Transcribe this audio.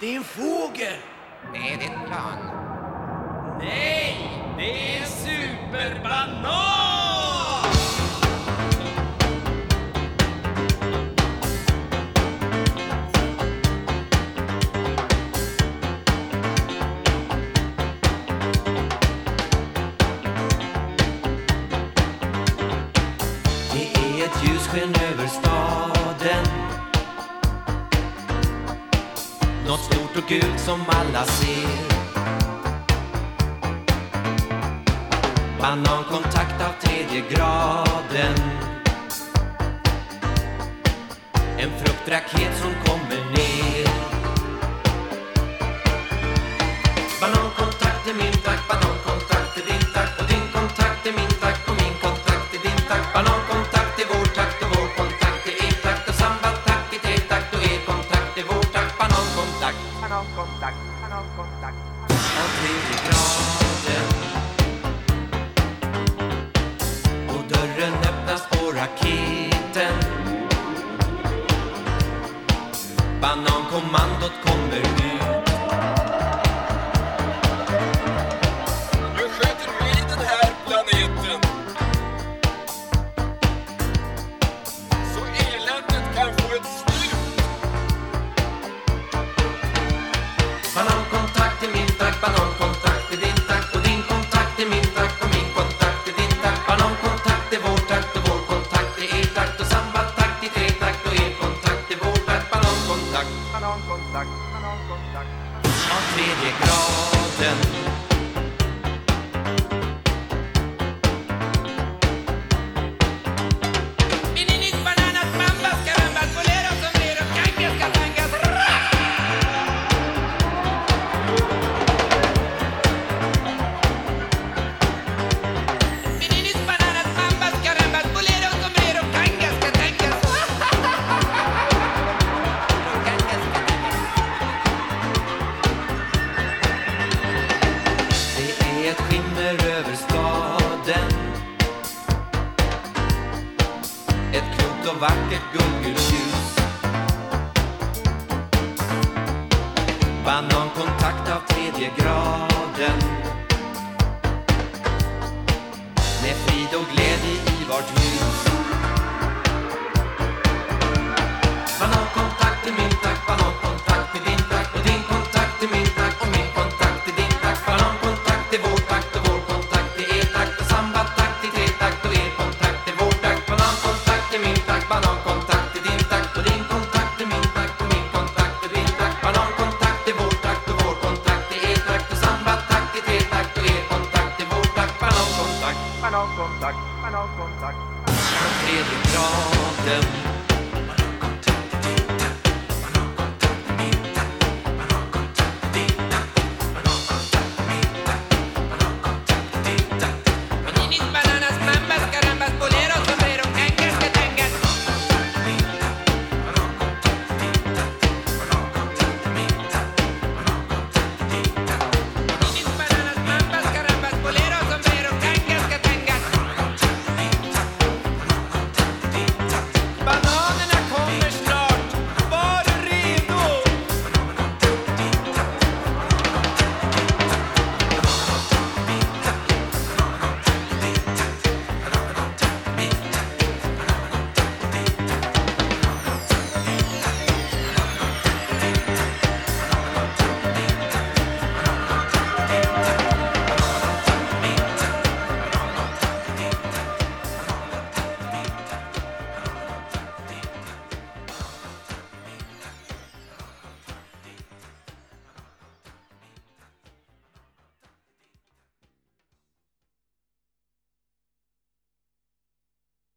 Det är en fågel! Det är ett plan. Nej! Det är en superbanan! Det är ett ljussken över stan gult som alla ser. Banankontakt av tredje graden. En fruktraket som kommer ner. Banankontakt är min tack, banan Banankommandot kommer nu. Av tredje graden. skiner över staden. Ett klokt och vackert guldgult Banankontakt av tredje graden. Med frid och glädje i vart hus. tredje graden